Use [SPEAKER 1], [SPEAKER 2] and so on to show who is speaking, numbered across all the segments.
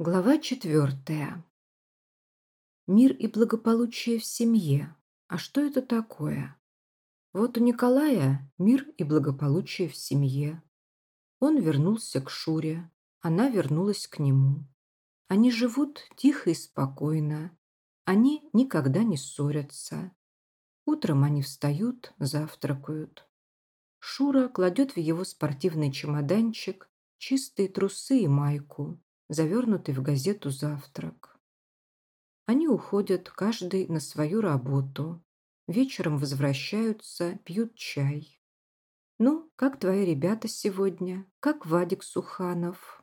[SPEAKER 1] Глава четвертая. Мир и благополучие в семье. А что это такое? Вот у Николая мир и благополучие в семье. Он вернулся к Шуре, она вернулась к нему. Они живут тихо и спокойно. Они никогда не ссорятся. Утром они встают, завтракают. Шура кладет в его спортивный чемоданчик чистые трусы и майку завернутый в газету завтрак. Они уходят каждый на свою работу. Вечером возвращаются, пьют чай. «Ну, как твои ребята сегодня? Как Вадик Суханов?»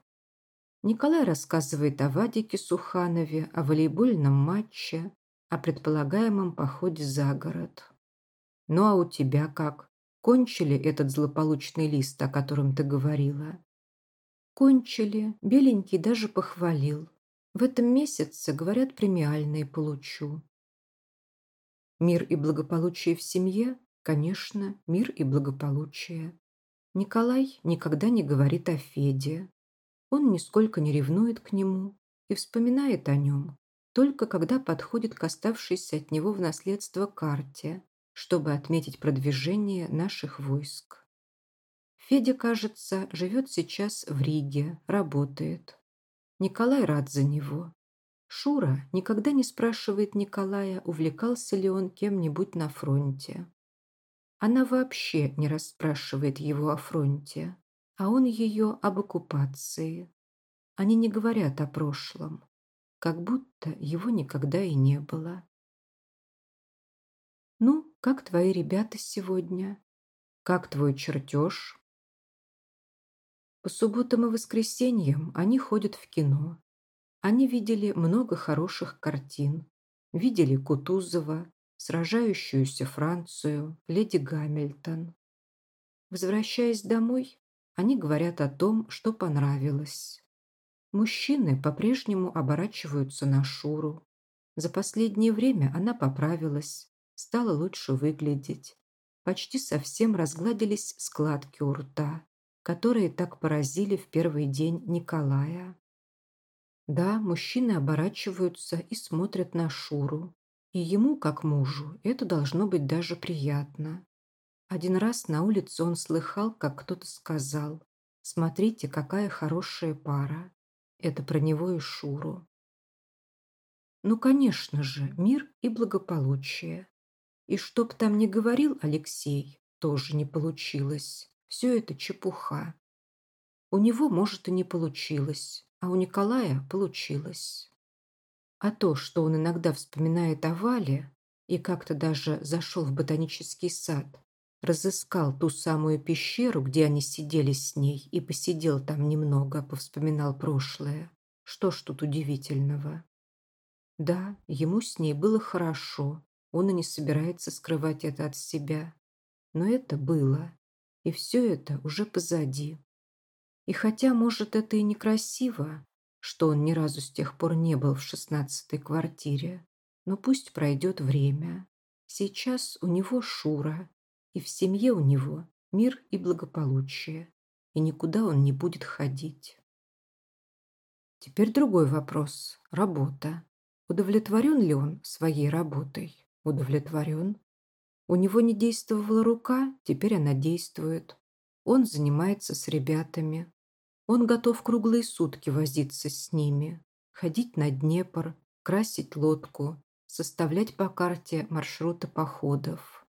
[SPEAKER 1] Николай рассказывает о Вадике Суханове, о волейбольном матче, о предполагаемом походе за город. «Ну а у тебя как? Кончили этот злополучный лист, о котором ты говорила?» Кончили, беленький даже похвалил. В этом месяце, говорят, премиальные получу. Мир и благополучие в семье? Конечно, мир и благополучие. Николай никогда не говорит о Феде. Он нисколько не ревнует к нему и вспоминает о нем, только когда подходит к оставшейся от него в наследство карте, чтобы отметить продвижение наших войск. Федя, кажется, живет сейчас в Риге, работает. Николай рад за него. Шура никогда не спрашивает Николая, увлекался ли он кем-нибудь на фронте. Она вообще не расспрашивает его о фронте, а он ее об оккупации. Они не говорят о прошлом, как будто его никогда и не было. «Ну, как твои ребята сегодня? Как твой чертеж?» По субботам и воскресеньям они ходят в кино. Они видели много хороших картин. Видели Кутузова, сражающуюся Францию, леди Гамильтон. Возвращаясь домой, они говорят о том, что понравилось. Мужчины по-прежнему оборачиваются на Шуру. За последнее время она поправилась, стала лучше выглядеть. Почти совсем разгладились складки у рта которые так поразили в первый день Николая. Да, мужчины оборачиваются и смотрят на Шуру. И ему, как мужу, это должно быть даже приятно. Один раз на улице он слыхал, как кто-то сказал «Смотрите, какая хорошая пара». Это про него и Шуру. Ну, конечно же, мир и благополучие. И чтоб там ни говорил Алексей, тоже не получилось. Все это чепуха. У него, может, и не получилось, а у Николая получилось. А то, что он иногда вспоминает о Вале и как-то даже зашел в ботанический сад, разыскал ту самую пещеру, где они сидели с ней, и посидел там немного, повспоминал прошлое. Что ж тут удивительного? Да, ему с ней было хорошо, он и не собирается скрывать это от себя. Но это было. И все это уже позади. И хотя, может, это и некрасиво, что он ни разу с тех пор не был в шестнадцатой квартире, но пусть пройдет время. Сейчас у него Шура, и в семье у него мир и благополучие, и никуда он не будет ходить. Теперь другой вопрос – работа. Удовлетворен ли он своей работой? Удовлетворен. У него не действовала рука, теперь она действует. Он занимается с ребятами. Он готов круглые сутки возиться с ними, ходить на Днепр, красить лодку, составлять по карте маршруты походов.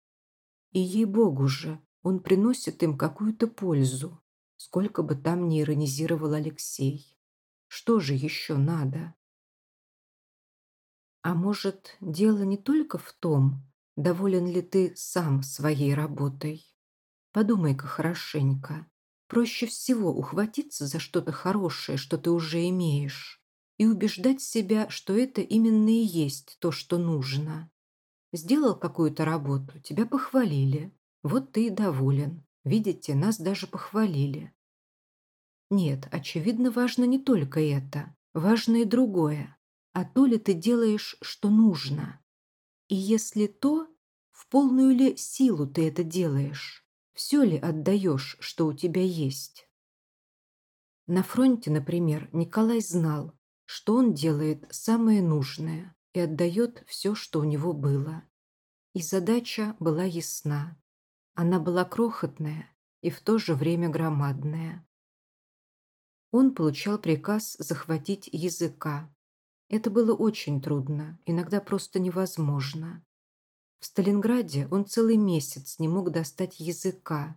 [SPEAKER 1] И ей-богу же, он приносит им какую-то пользу, сколько бы там ни иронизировал Алексей. Что же еще надо? А может, дело не только в том, Доволен ли ты сам своей работой? Подумай-ка хорошенько. Проще всего ухватиться за что-то хорошее, что ты уже имеешь, и убеждать себя, что это именно и есть то, что нужно. Сделал какую-то работу, тебя похвалили. Вот ты и доволен. Видите, нас даже похвалили. Нет, очевидно, важно не только это. Важно и другое. А то ли ты делаешь, что нужно. И если то, в полную ли силу ты это делаешь? Все ли отдаешь, что у тебя есть? На фронте, например, Николай знал, что он делает самое нужное и отдает все, что у него было. И задача была ясна. Она была крохотная и в то же время громадная. Он получал приказ захватить языка. Это было очень трудно, иногда просто невозможно. В Сталинграде он целый месяц не мог достать языка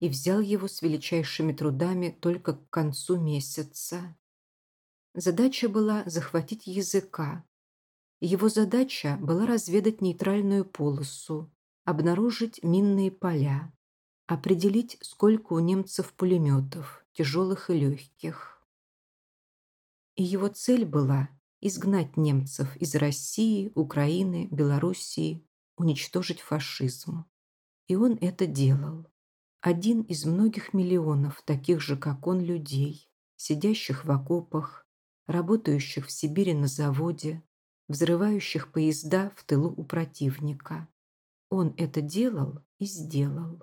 [SPEAKER 1] и взял его с величайшими трудами только к концу месяца. Задача была захватить языка. Его задача была разведать нейтральную полосу, обнаружить минные поля, определить, сколько у немцев пулеметов, тяжелых и легких. И его цель была изгнать немцев из России, Украины, Белоруссии, уничтожить фашизм. И он это делал. Один из многих миллионов таких же, как он, людей, сидящих в окопах, работающих в Сибири на заводе, взрывающих поезда в тылу у противника. Он это делал и сделал.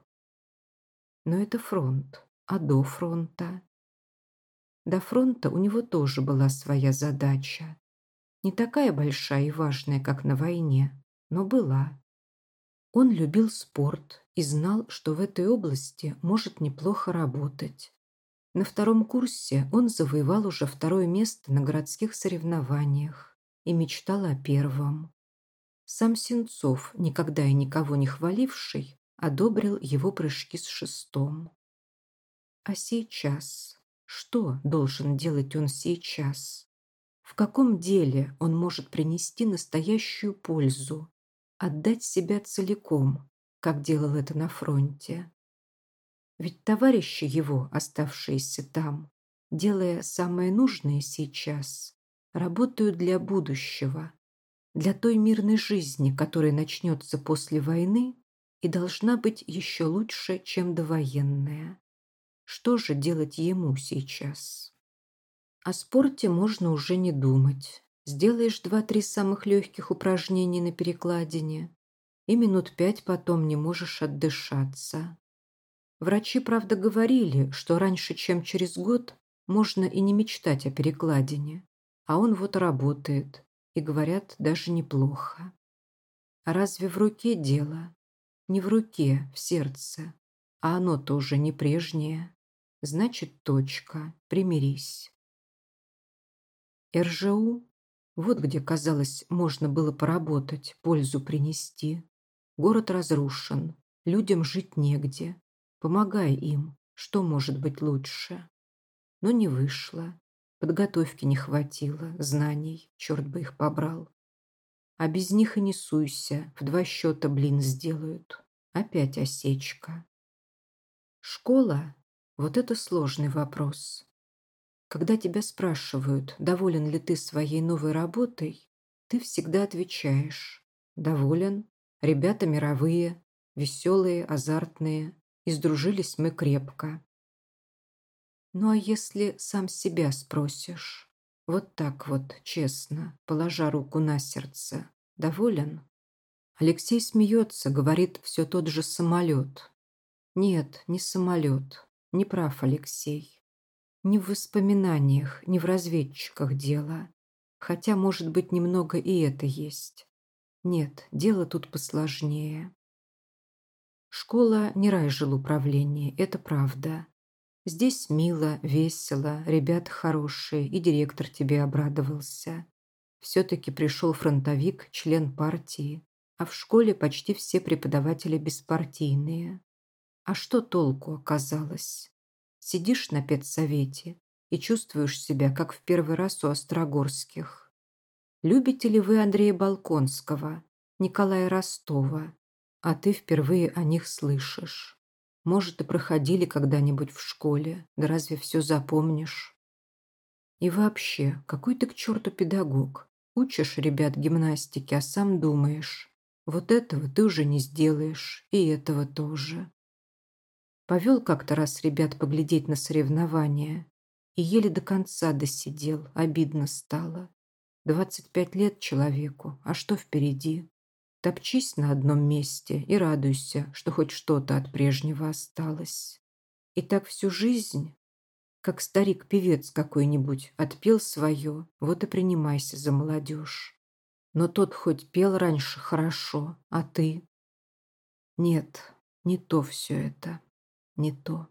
[SPEAKER 1] Но это фронт, а до фронта? До фронта у него тоже была своя задача. Не такая большая и важная, как на войне, но была. Он любил спорт и знал, что в этой области может неплохо работать. На втором курсе он завоевал уже второе место на городских соревнованиях и мечтал о первом. Сам Сенцов, никогда и никого не хваливший, одобрил его прыжки с шестом. А сейчас? Что должен делать он сейчас? В каком деле он может принести настоящую пользу, отдать себя целиком, как делал это на фронте. Ведь товарищи его, оставшиеся там, делая самое нужное сейчас, работают для будущего, для той мирной жизни, которая начнется после войны и должна быть еще лучше, чем довоенная. Что же делать ему сейчас? О спорте можно уже не думать. Сделаешь два-три самых легких упражнений на перекладине, и минут пять потом не можешь отдышаться. Врачи, правда, говорили, что раньше, чем через год, можно и не мечтать о перекладине. А он вот работает, и, говорят, даже неплохо. А разве в руке дело? Не в руке, в сердце. А оно тоже не прежнее. Значит, точка, примирись. РЖУ вот где, казалось, можно было поработать, пользу принести. Город разрушен, людям жить негде. Помогай им, что может быть лучше. Но не вышло. Подготовки не хватило, знаний, черт бы их побрал. А без них и не суйся, в два счета блин сделают. Опять осечка. Школа? Вот это сложный вопрос. Когда тебя спрашивают, доволен ли ты своей новой работой, ты всегда отвечаешь «доволен». Ребята мировые, веселые, азартные, и сдружились мы крепко. Ну а если сам себя спросишь, вот так вот, честно, положа руку на сердце, доволен? Алексей смеется, говорит, все тот же самолет. Нет, не самолет, не прав Алексей. Не в воспоминаниях, не в разведчиках дело. Хотя, может быть, немного и это есть. Нет, дело тут посложнее. Школа не рай жил это правда. Здесь мило, весело, ребята хорошие, и директор тебе обрадовался. Все-таки пришел фронтовик, член партии, а в школе почти все преподаватели беспартийные. А что толку оказалось? Сидишь на педсовете и чувствуешь себя, как в первый раз у Острогорских. Любите ли вы Андрея Балконского, Николая Ростова, а ты впервые о них слышишь? Может, и проходили когда-нибудь в школе, да разве все запомнишь? И вообще, какой ты к черту педагог? Учишь ребят гимнастике, а сам думаешь, вот этого ты уже не сделаешь, и этого тоже. Повел как-то раз ребят поглядеть на соревнования и еле до конца досидел, обидно стало. Двадцать пять лет человеку, а что впереди? Топчись на одном месте и радуйся, что хоть что-то от прежнего осталось. И так всю жизнь? как старик-певец какой-нибудь отпел свое, вот и принимайся за молодежь. Но тот хоть пел раньше хорошо, а ты? Нет, не то все это, не то.